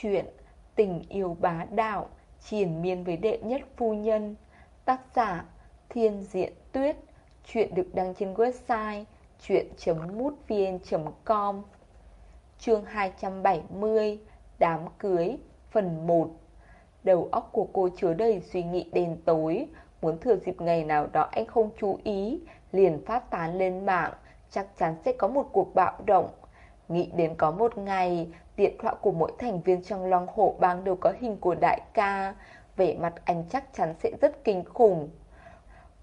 Chuyện Tình yêu bá đạo triển miên với đệ nhất phu nhân. Tác giả Thiên Diện Tuyết. Chuyện được đăng trên website chuyện.mútvn.com Chương 270 Đám cưới, Phần 1 Đầu óc của cô chứa đầy suy nghĩ đen tối. Muốn thừa dịp ngày nào đó anh không chú ý, Liền phát tán lên mạng, Chắc chắn sẽ có một cuộc bạo động. Nghĩ đến có một ngày Điện thoại của mỗi thành viên trong long hổ bang đều có hình của đại ca Vẻ mặt anh chắc chắn sẽ rất kinh khủng.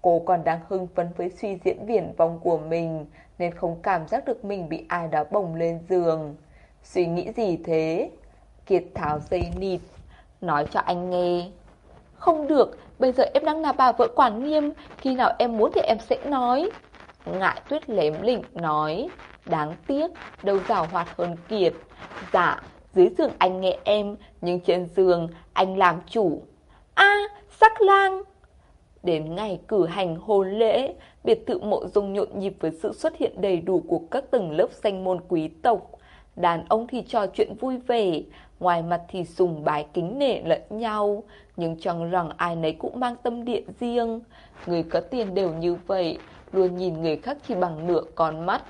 Cô còn đang hưng phấn với suy diễn viển vong của mình Nên không cảm giác được mình bị ai đó bồng lên giường. Suy nghĩ gì thế? Kiệt tháo dây nịt Nói cho anh nghe. Không được, bây giờ em đang là bà vợ quản nghiêm Khi nào em muốn thì em sẽ nói. Ngại tuyết lém lỉnh nói. Đáng tiếc, đâu rào hoạt hơn Kiệt. Dạ, dưới giường anh nghe em Nhưng trên giường anh làm chủ. A sắc lang. Đến ngày cử hành hôn lễ Biệt thự mộ dung nhộn nhịp với sự xuất hiện đầy đủ của các tầng lớp danh môn quý tộc. Đàn ông thì trò chuyện vui vẻ Ngoài mặt thì sùng bái kính nể lẫn nhau Nhưng trong lòng ai nấy cũng mang tâm địa riêng. Người có tiền đều như vậy Luôn nhìn người khác chỉ bằng nửa con mắt.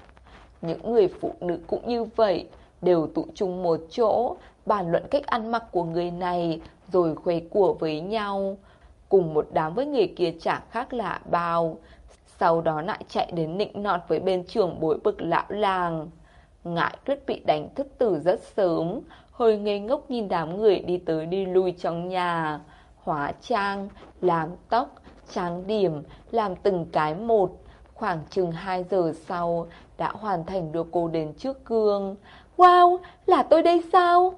Những người phụ nữ cũng như vậy Đều tụ chung một chỗ Bàn luận cách ăn mặc của người này Rồi khuấy của với nhau. Cùng một đám với người kia chẳng khác lạ bao. Sau đó lại chạy đến nịnh nọt với bên trưởng bối bực lão làng. Ngại tuyết bị đánh thức từ rất sớm Hơi ngây ngốc nhìn đám người đi tới đi lui trong nhà. Hóa trang, làm tóc, trang điểm, làm từng cái một. Khoảng chừng 2 giờ sau đã hoàn thành đưa cô đến trước gương. Wow, là tôi đây sao?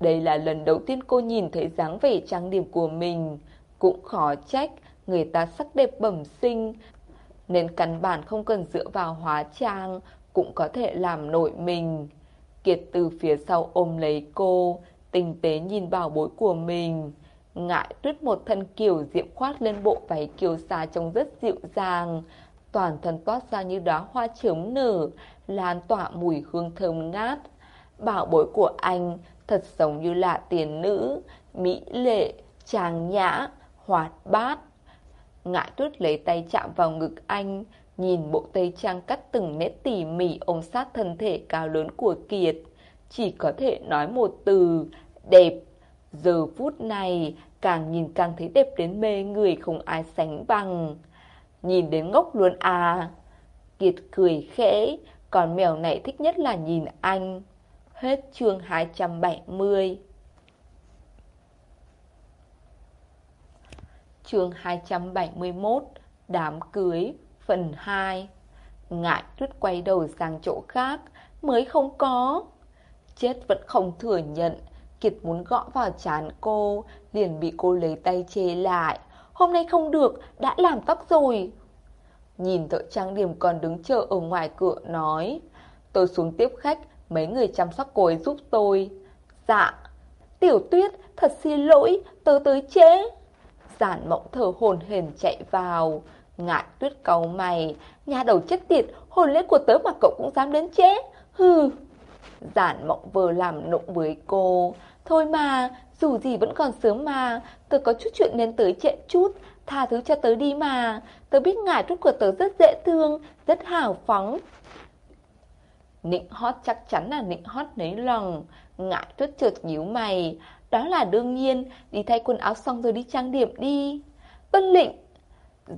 Đây là lần đầu tiên cô nhìn thấy dáng vẻ trang điểm của mình. Cũng khó trách, người ta sắc đẹp bẩm sinh. Nên căn bản không cần dựa vào hóa trang Cũng có thể làm nổi mình. Kiệt từ phía sau ôm lấy cô Tinh tế nhìn bảo bối của mình. Ngại tuyết một thân kiểu diệm khoát lên bộ váy kiều xa trông rất dịu dàng. Toàn thân toát ra như đóa hoa chớm nở Lan tỏa mùi hương thơm ngát. Bảo bối của anh thật giống như là tiền nữ Mỹ lệ, trang nhã, hoạt bát. Ngại tuyết lấy tay chạm vào ngực anh Nhìn bộ tây trang cắt từng nét tỉ mỉ ôm sát thân thể cao lớn của Kiệt. Chỉ có thể nói một từ Đẹp. Giờ phút này càng nhìn càng thấy đẹp đến mê người không ai sánh bằng. Nhìn đến ngốc luôn à. Kiệt cười khẽ, Còn mèo này thích nhất là nhìn anh. Hết chương 270 Chương 271 Đám cưới, Phần 2 Ngại tuyết quay đầu sang chỗ khác, Mới không có. Chết vẫn không thừa nhận, Kiệt muốn gõ vào chán cô, Liền bị cô lấy tay chê lại. Hôm nay không được, đã làm tóc rồi. Nhìn thợ trang điểm còn đứng chờ ở ngoài cửa nói Tôi xuống tiếp khách Mấy người chăm sóc cô ấy giúp tôi. Dạ. Tiểu tuyết, thật xin lỗi, tớ tới trễ. Giản mộng thở hồn hển chạy vào. Ngại tuyết cầu mày Nhà đầu chết tiệt Hồn lễ của tớ mà cậu cũng dám đến trễ. Hừ. Giản mộng vừa làm nụng với cô. Thôi mà, Dù gì vẫn còn sớm mà. Tớ có chút chuyện nên tới trễ chút, Tha thứ cho tớ đi mà. Tớ biết ngài rút của tớ rất dễ thương, Rất hào phóng. Nịnh hót chắc chắn là nịnh hót nấy lòng. Ngại tuyết trượt nhíu mày. Đó là đương nhiên, Đi thay quần áo xong rồi đi trang điểm đi. Vân lịnh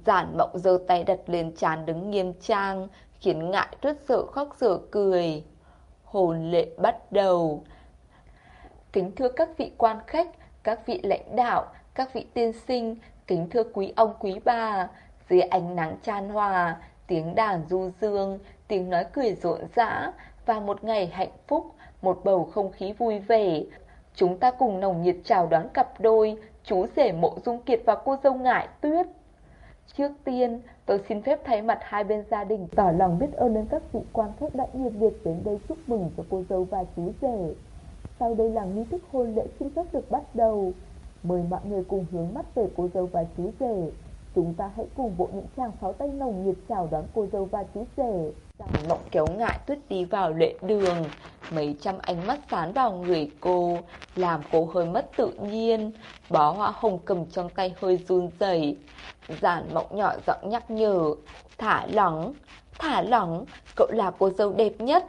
Giản mộng giơ tay đặt lên trán đứng nghiêm trang, Khiến ngại tuyết sợ khóc sợ cười. Hồn lệ bắt đầu. Kính thưa các vị quan khách Các vị lãnh đạo Các vị tiên sinh Kính thưa quý ông quý bà. Dưới ánh nắng chan hòa Tiếng đàn du dương Tiếng nói cười rộn rã Và một ngày hạnh phúc Một bầu không khí vui vẻ. Chúng ta cùng nồng nhiệt chào đón cặp đôi Chú rể mộ dung kiệt và cô dâu ngải tuyết. Trước tiên, tôi xin phép thay mặt hai bên gia đình tỏ lòng biết ơn đến các vị quan khách đã nhiệt liệt đến đây chúc mừng cho cô dâu và chú rể. Sau đây là nghi thức hôn lễ chính thức được bắt đầu. Mời mọi người cùng hướng mắt về cô dâu và chú rể. Chúng ta hãy cùng vỗ những tràng pháo tay nồng nhiệt chào đón cô dâu và chú rể. Giảng mộng kéo ngại tuyết đi vào lễ đường, Mấy trăm ánh mắt dán vào người cô, làm cô hơi mất tự nhiên. Bó hoa hồng cầm trong tay hơi run rẩy. Giản mộng nhỏ giọng nhắc nhở, thả lỏng, thả lỏng, cậu là cô dâu đẹp nhất.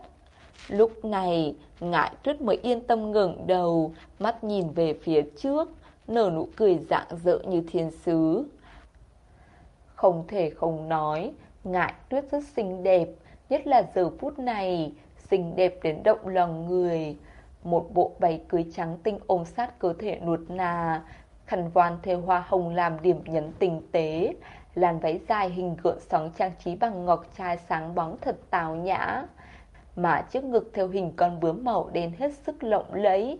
Lúc này, ngại tuyết mới yên tâm ngẩng đầu, mắt nhìn về phía trước, nở nụ cười dạng dỡ như thiên sứ. Không thể không nói, ngại tuyết rất xinh đẹp, nhất là giờ phút này, xinh đẹp đến động lòng người. Một bộ váy cưới trắng tinh ôm sát cơ thể nuột nà, khăn voan thêu hoa hồng làm điểm nhấn tinh tế, làn váy dài hình gợn sóng trang trí bằng ngọc trai sáng bóng thật tào nhã. Mà chiếc ngực theo hình con bướm màu đen hết sức lộng lẫy.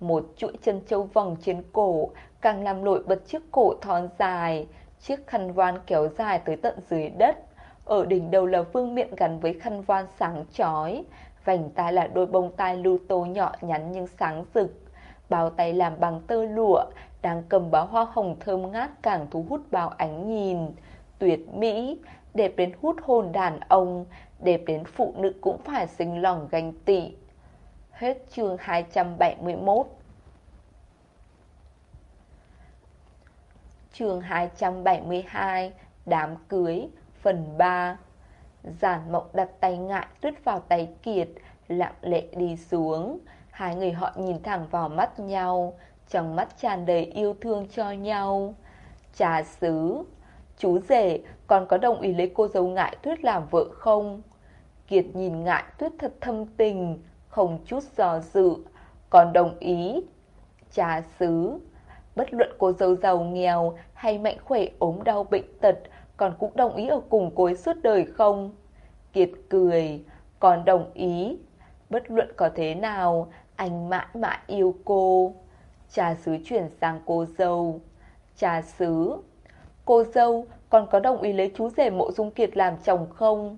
Một chuỗi chân châu vòng trên cổ càng làm nổi bật chiếc cổ thon dài, chiếc khăn voan kéo dài tới tận dưới đất. Ở đỉnh đầu là vương miện gắn với khăn voan sáng chói, vành tai là đôi bông tai lưu tô nhỏ nhắn nhưng sáng rực. Bao tay làm bằng tơ lụa, đang cầm bó hoa hồng thơm ngát càng thu hút bao ánh nhìn. Tuyệt mỹ, đẹp đến hút hồn đàn ông, đẹp đến phụ nữ cũng phải sinh lòng ganh tị. Hết chương 271 Chương 272 Đám cưới, Phần 3 Giản mộng đặt tay ngại tuyết vào tay kiệt, Lặng lệ đi xuống Hai người họ nhìn thẳng vào mắt nhau, Trong mắt tràn đầy yêu thương cho nhau Trà sứ, Chú rể còn có đồng ý lấy cô dâu ngại tuyết làm vợ không? Kiệt nhìn ngại tuyết thật thâm tình, Không chút do dự, Còn đồng ý Trà xứ, Bất luận cô dâu giàu nghèo hay mạnh khỏe ốm đau bệnh tật, Còn cũng đồng ý ở cùng cô ấy suốt đời không? Kiệt cười, Còn đồng ý Bất luận có thế nào, Anh mãi mãi yêu cô Trà sứ chuyển sang cô dâu Trà sứ Cô dâu còn có đồng ý lấy chú rể mộ dung kiệt làm chồng không?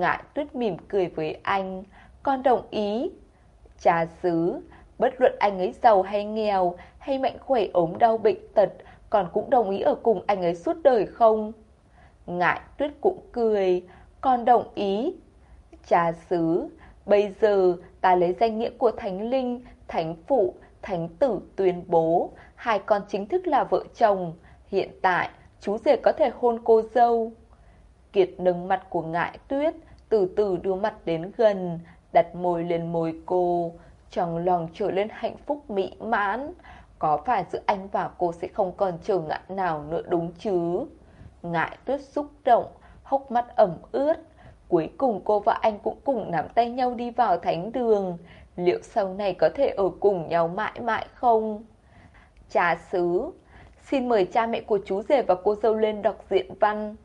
Ngại tuyết mỉm cười với anh. Con đồng ý. Trà xứ, Bất luận anh ấy giàu hay nghèo, Hay mạnh khỏe, ốm đau, bệnh tật Còn cũng đồng ý ở cùng anh ấy suốt đời không? Ngại tuyết cũng cười. Con đồng ý. Trà xứ, Bây giờ ta lấy danh nghĩa của Thánh Linh, Thánh Phụ, Thánh Tử tuyên bố, Hai con chính thức là vợ chồng. Hiện tại, chú rể có thể hôn cô dâu. Kiệt nâng mặt của ngại tuyết, Từ từ đưa mặt đến gần, Đặt môi lên môi cô. Trong lòng trở lên hạnh phúc mỹ mãn, Có phải giữa anh và cô sẽ không còn trở ngại nào nữa đúng chứ? Ngại tuyết xúc động, Hốc mắt ẩm ướt. Cuối cùng cô và anh cũng cùng nắm tay nhau đi vào thánh đường. Liệu sau này có thể ở cùng nhau mãi mãi không? Trà sứ Xin mời cha mẹ của chú rể và cô dâu lên đọc diện văn.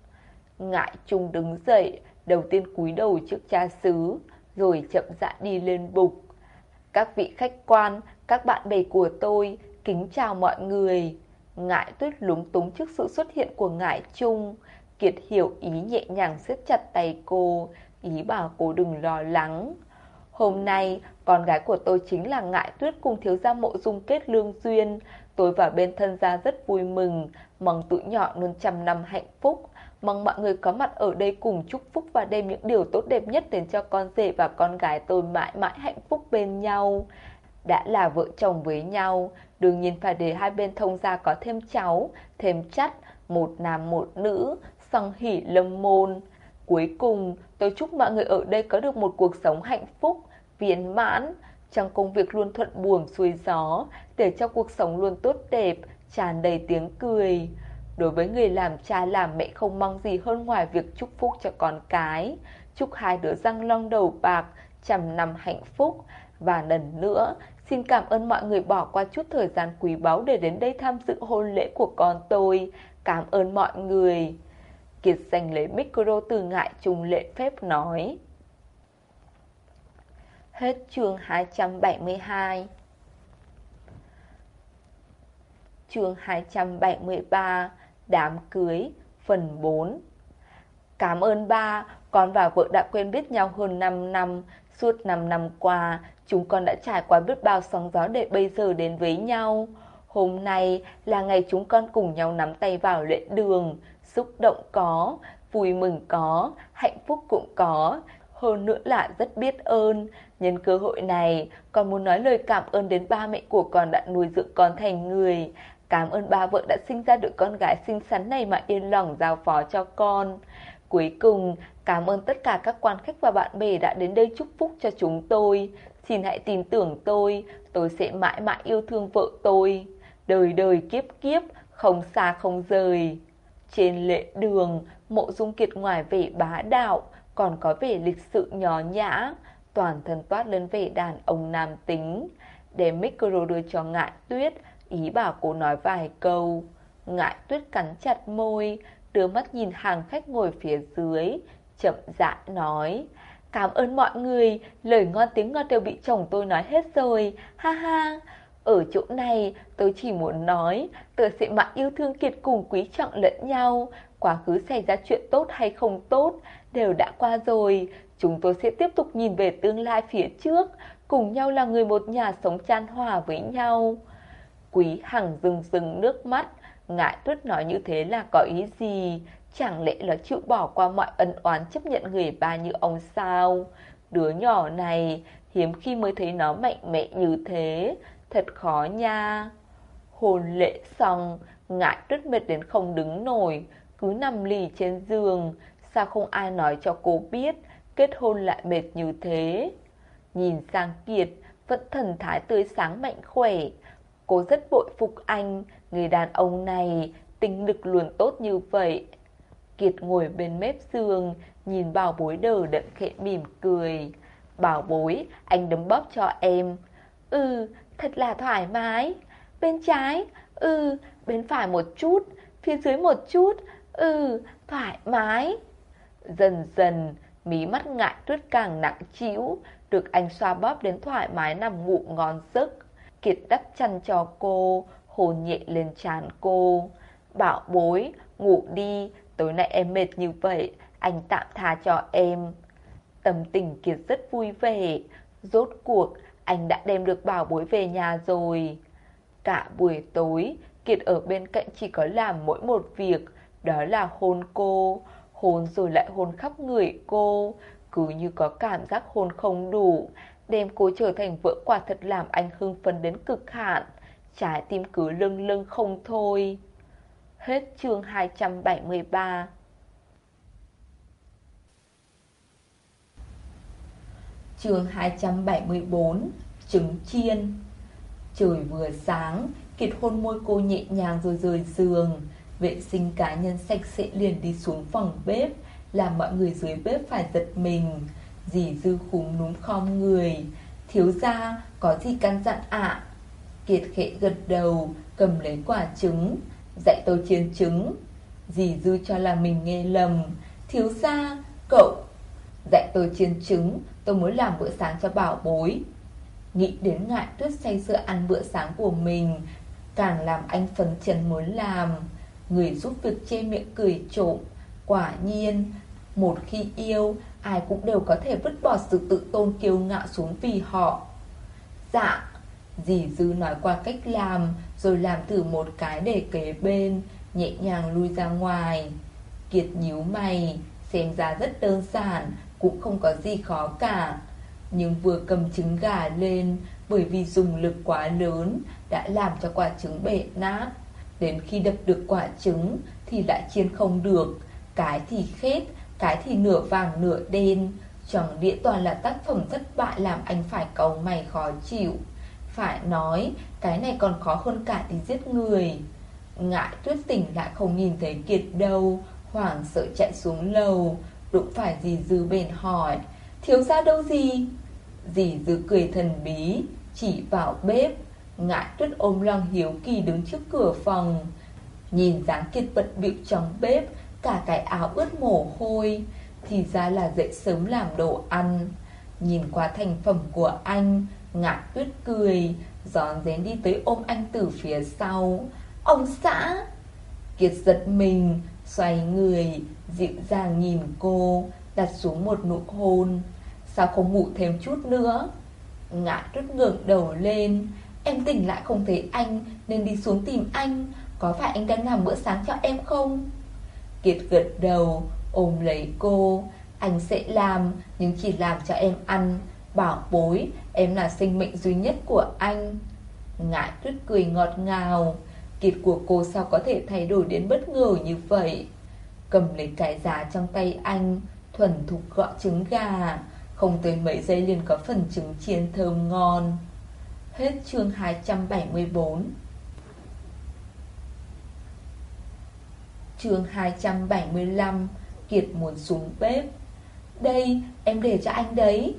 Ngại Trung đứng dậy, Đầu tiên cúi đầu trước cha xứ, Rồi chậm rãi đi lên bục. Các vị khách quan, Các bạn bè của tôi, Kính chào mọi người. Ngại tuyết lúng túng trước sự xuất hiện của ngại Trung. Kiệt hiểu ý nhẹ nhàng siết chặt tay cô, Ý bảo cô đừng lo lắng. Hôm nay, con gái của tôi chính là Ngại Tuyết cùng thiếu gia mộ dung kết lương duyên. Tôi và bên thân gia rất vui mừng, Mong tụi nhỏ luôn trăm năm hạnh phúc. Mong mọi người có mặt ở đây cùng chúc phúc và đem những điều tốt đẹp nhất đến cho con rể và con gái tôi mãi mãi hạnh phúc bên nhau. Đã là vợ chồng với nhau, đương nhiên phải để hai bên thông gia có thêm cháu, thêm chắt, một nam một nữ, song hỷ lâm môn. Cuối cùng, tôi chúc mọi người ở đây có được một cuộc sống hạnh phúc, viên mãn, trong công việc luôn thuận buồm xuôi gió, để cho cuộc sống luôn tốt đẹp, tràn đầy tiếng cười. Đối với người làm cha làm mẹ không mong gì hơn ngoài việc chúc phúc cho con cái, chúc hai đứa răng long đầu bạc, trăm năm hạnh phúc. Và lần nữa, xin cảm ơn mọi người bỏ qua chút thời gian quý báu để đến đây tham dự hôn lễ của con tôi. Cảm ơn mọi người. Kiệt giành lấy micro từ ngại trùng lệ phép nói. Hết chương 272 Chương 273 Đám cưới Phần 4 Cảm ơn ba Con và vợ đã quen biết nhau hơn 5 năm. Suốt 5 năm qua Chúng con đã trải qua biết bao sóng gió để bây giờ đến với nhau. Hôm nay là ngày chúng con cùng nhau nắm tay vào lễ đường. Xúc động có Vui mừng có Hạnh phúc cũng có. Hơn nữa là rất biết ơn. Nhân cơ hội này, con muốn nói lời cảm ơn đến ba mẹ của con đã nuôi dưỡng con thành người. Cảm ơn ba vợ đã sinh ra được con gái xinh xắn này mà yên lòng giao phó cho con. Cuối cùng, cảm ơn tất cả các quan khách và bạn bè đã đến đây chúc phúc cho chúng tôi. Xin hãy tin tưởng tôi, tôi sẽ mãi mãi yêu thương vợ tôi. Đời đời kiếp kiếp, không xa không rời. Trên lễ đường, mộ dung kiệt ngoài vẻ bá đạo, còn có vẻ lịch sự nhỏ nhã, toàn thân toát lên vẻ đàn ông nam tính. Để micro đưa cho ngại tuyết, ý bảo cô nói vài câu. Ngại tuyết cắn chặt môi, đưa mắt nhìn hàng khách ngồi phía dưới, chậm rãi nói. Cảm ơn mọi người, lời ngon tiếng ngon đều bị chồng tôi nói hết rồi, ha ha. Ở chỗ này, tôi chỉ muốn nói, tôi sẽ mãi yêu thương kiệt cùng quý trọng lẫn nhau. Quá khứ xảy ra chuyện tốt hay không tốt, đều đã qua rồi. Chúng tôi sẽ tiếp tục nhìn về tương lai phía trước, cùng nhau là người một nhà sống chan hòa với nhau. Quý Hằng rừng rừng nước mắt, ngại tuyết nói như thế là có ý gì? Chẳng lẽ là chịu bỏ qua mọi ân oán chấp nhận người ba như ông sao? Đứa nhỏ này, hiếm khi mới thấy nó mạnh mẽ như thế, thật khó nha. Hồn lễ xong, ngại tuyết mệt đến không đứng nổi, cứ nằm lì trên giường, sao không ai nói cho cô biết kết hôn lại mệt như thế. Nhìn sang Kiệt, vẫn thần thái tươi sáng mạnh khỏe. Cô rất bội phục anh, người đàn ông này, tính lực luôn tốt như vậy. Kiệt ngồi bên mép giường, nhìn bảo bối đờ đẫn khẽ mỉm cười. Bảo bối, anh đấm bóp cho em. Ừ, thật là thoải mái. Bên trái, ừ, bên phải một chút, phía dưới một chút, ừ, thoải mái. Dần dần, mí mắt ngại tuyết càng nặng chịu, được anh xoa bóp đến thoải mái nằm ngủ ngon giấc. Kiệt đắp chăn cho cô, hồn nhẹ lên trán cô. Bảo bối, ngủ đi, tối nay em mệt như vậy, anh tạm tha cho em. Tâm tình Kiệt rất vui vẻ, rốt cuộc anh đã đem được bảo bối về nhà rồi. Cả buổi tối, Kiệt ở bên cạnh chỉ có làm mỗi một việc, đó là hôn cô, hôn rồi lại hôn khắp người cô, cứ như có cảm giác hôn không đủ, đêm cô trở thành vỡ quả thật làm anh hưng phấn đến cực hạn, trái tim cứ lưng lưng không thôi. Hết chương 273 Chương 274 Trứng chiên. Trời vừa sáng Kiệt hôn môi cô nhẹ nhàng rồi rời giường. Vệ sinh cá nhân sạch sẽ liền đi xuống phòng bếp Làm mọi người dưới bếp phải giật mình. Dì dư khúm núm khom người. Thiếu gia, có gì căn dặn ạ? Kiệt khệ gật đầu, Cầm lấy quả trứng, Dạy tôi chiên trứng. Dì dư cho là mình nghe lầm. Thiếu gia, cậu, Dạy tôi chiên trứng, Tôi muốn làm bữa sáng cho bảo bối. Nghĩ đến ngại tuyết say sưa ăn bữa sáng của mình, Càng làm anh phấn chấn muốn làm. Người giúp việc che miệng cười trộm, Quả nhiên, Một khi yêu Ai cũng đều có thể vứt bỏ sự tự tôn kiêu ngạo xuống vì họ. Dạ Dì Dư nói qua cách làm, Rồi làm thử một cái để kế bên, Nhẹ nhàng lui ra ngoài. Kiệt nhíu mày, Xem ra rất đơn giản, Cũng không có gì khó cả. Nhưng vừa cầm trứng gà lên, Bởi vì dùng lực quá lớn, Đã làm cho quả trứng bể nát. Đến khi đập được quả trứng, Thì lại chiên không được. Cái thì khét cái thì nửa vàng nửa đen. Chẳng đĩa toàn là tác phẩm thất bại Làm anh phải cầu mày khó chịu. Phải nói, Cái này còn khó hơn cả thì giết người. Ngại tuyết tỉnh lại không nhìn thấy Kiệt đâu. Hoảng sợ chạy xuống lầu. Đụng phải dì dư bền hỏi, Thiếu ra đâu gì? Dì dư cười thần bí, Chỉ vào bếp. Ngại tuyết ôm lòng hiếu kỳ đứng trước cửa phòng. Nhìn dáng kiệt bận bịu trong bếp Cả cái áo ướt mồ hôi, Thì ra là dậy sớm làm đồ ăn. Nhìn qua thành phẩm của anh, ngạn tuyết cười Gión rén đi tới ôm anh từ phía sau. Ông xã! Kiệt giật mình, Xoay người, Dịu dàng nhìn cô, Đặt xuống một nụ hôn. Sao không ngủ thêm chút nữa? Ngã tuyết ngượng đầu lên. Em tỉnh lại không thấy anh, Nên đi xuống tìm anh. Có phải anh đang làm bữa sáng cho em không? Kiệt gật đầu Ôm lấy cô. Anh sẽ làm, nhưng chỉ làm cho em ăn. Bảo bối, em là sinh mệnh duy nhất của anh. Ngại tuyết cười ngọt ngào. Kiệt của cô sao có thể thay đổi đến bất ngờ như vậy? Cầm lấy cái giá trong tay anh Thuần thục gọt trứng gà. Không tới mấy giây liền có phần trứng chiên thơm ngon. Hết chương 274 chương 275 Kiệt muốn xuống bếp. Đây, em để cho anh đấy.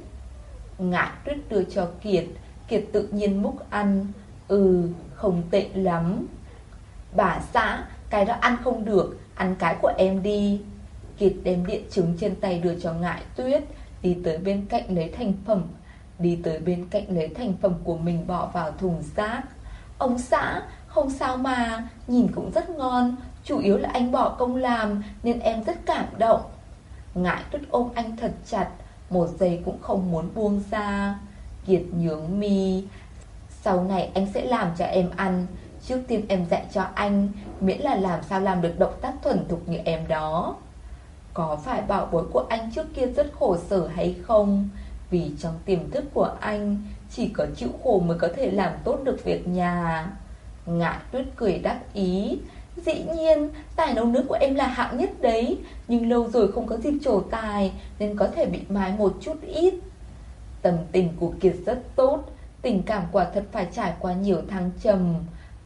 Ngại tuyết đưa cho Kiệt. Kiệt tự nhiên múc ăn. Ừ, không tệ lắm. Bà xã, cái đó ăn không được. Ăn cái của em đi. Kiệt đem điện trứng trên tay đưa cho ngại tuyết. Đi tới bên cạnh lấy thành phẩm. Đi tới bên cạnh lấy thành phẩm của mình bỏ vào thùng rác. Ông xã, không sao mà. Nhìn cũng rất ngon. Chủ yếu là anh bỏ công làm Nên em rất cảm động. Ngại tuyết ôm anh thật chặt, Một giây cũng không muốn buông ra. Kiệt nhướng mi, Sau này anh sẽ làm cho em ăn, Trước tiên em dạy cho anh, Miễn là làm sao làm được động tác thuần thục như em đó. Có phải bảo bối của anh trước kia rất khổ sở hay không? Vì trong tiềm thức của anh, Chỉ có chịu khổ mới có thể làm tốt được việc nhà. Ngại tuyết cười đắc ý Dĩ nhiên, tài nấu nước của em là hạng nhất đấy. Nhưng lâu rồi không có dịp trổ tài Nên có thể bị mái một chút ít. Tầm tình của Kiệt rất tốt Tình cảm quả thật phải trải qua nhiều thăng trầm.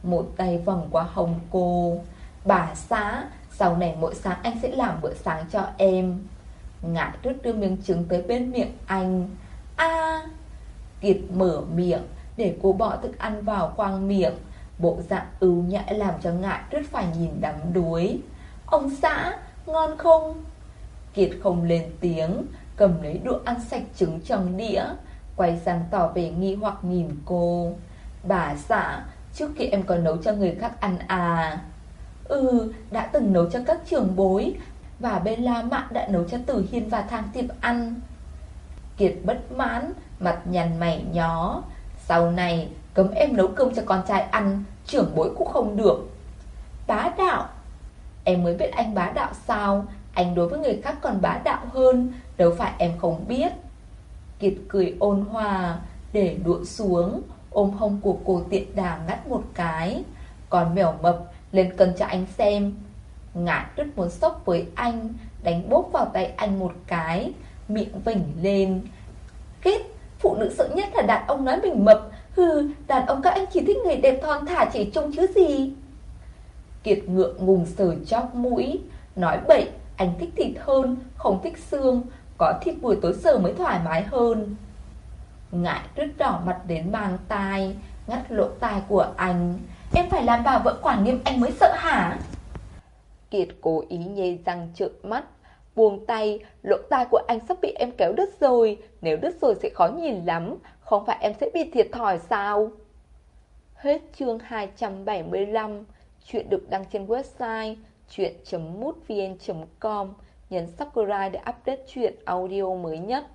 Một tay vòng qua hồng cô. Bà xã Sau này mỗi sáng anh sẽ làm bữa sáng cho em. Ngại tuyết đưa miếng trứng tới bên miệng anh. A! Kiệt mở miệng Để cô bỏ thức ăn vào khoang miệng. Bộ dạng ưu nhã làm cho ngại tuyết phải nhìn đắm đuối. Ông xã, ngon không? Kiệt không lên tiếng Cầm lấy đũa ăn sạch trứng trong đĩa Quay sang tỏ vẻ nghi hoặc nhìn cô. Bà xã, trước kia em còn nấu cho người khác ăn à? Ừ, đã từng nấu cho các trường bối Và bên La mạ đã nấu cho Tử Hiên và Thang Tiệp ăn. Kiệt bất mãn, mặt nhằn mày nhó. Sau này Cấm em nấu cơm cho con trai ăn, Trưởng bối cũng không được. Bá đạo. Em mới biết anh bá đạo sao. Anh đối với người khác còn bá đạo hơn. Đâu phải em không biết. Kiệt cười ôn hòa, Để đũa xuống. Ôm hông của cô tiện đà ngắt một cái. Còn mèo mập lên cân cho anh xem. Ngã rất muốn sốc với anh, Đánh bốp vào tay anh một cái, Miệng vỉnh lên. Kết Phụ nữ sợ nhất là đàn ông nói mình mập. Hừ, đàn ông các anh chỉ thích người đẹp thon thả chỉ trông chứ gì. Kiệt ngượng ngùng sờ chóc mũi Nói bậy, anh thích thịt hơn, không thích xương Có thịt buổi tối sờ mới thoải mái hơn. Ngại rứt đỏ mặt đến mang tai Ngắt lỗ tai của anh. Em phải làm bà vợ quản nghiêm anh mới sợ hả? Kiệt cố ý nhê răng trợn mắt Buông tay, lỗ tai của anh sắp bị em kéo đứt rồi Nếu đứt rồi sẽ khó nhìn lắm không phải em sẽ bị thiệt thòi sao? Hết chương 275 Chuyện được đăng trên website chuyện.mútvn.com Nhấn subscribe để update chuyện audio mới nhất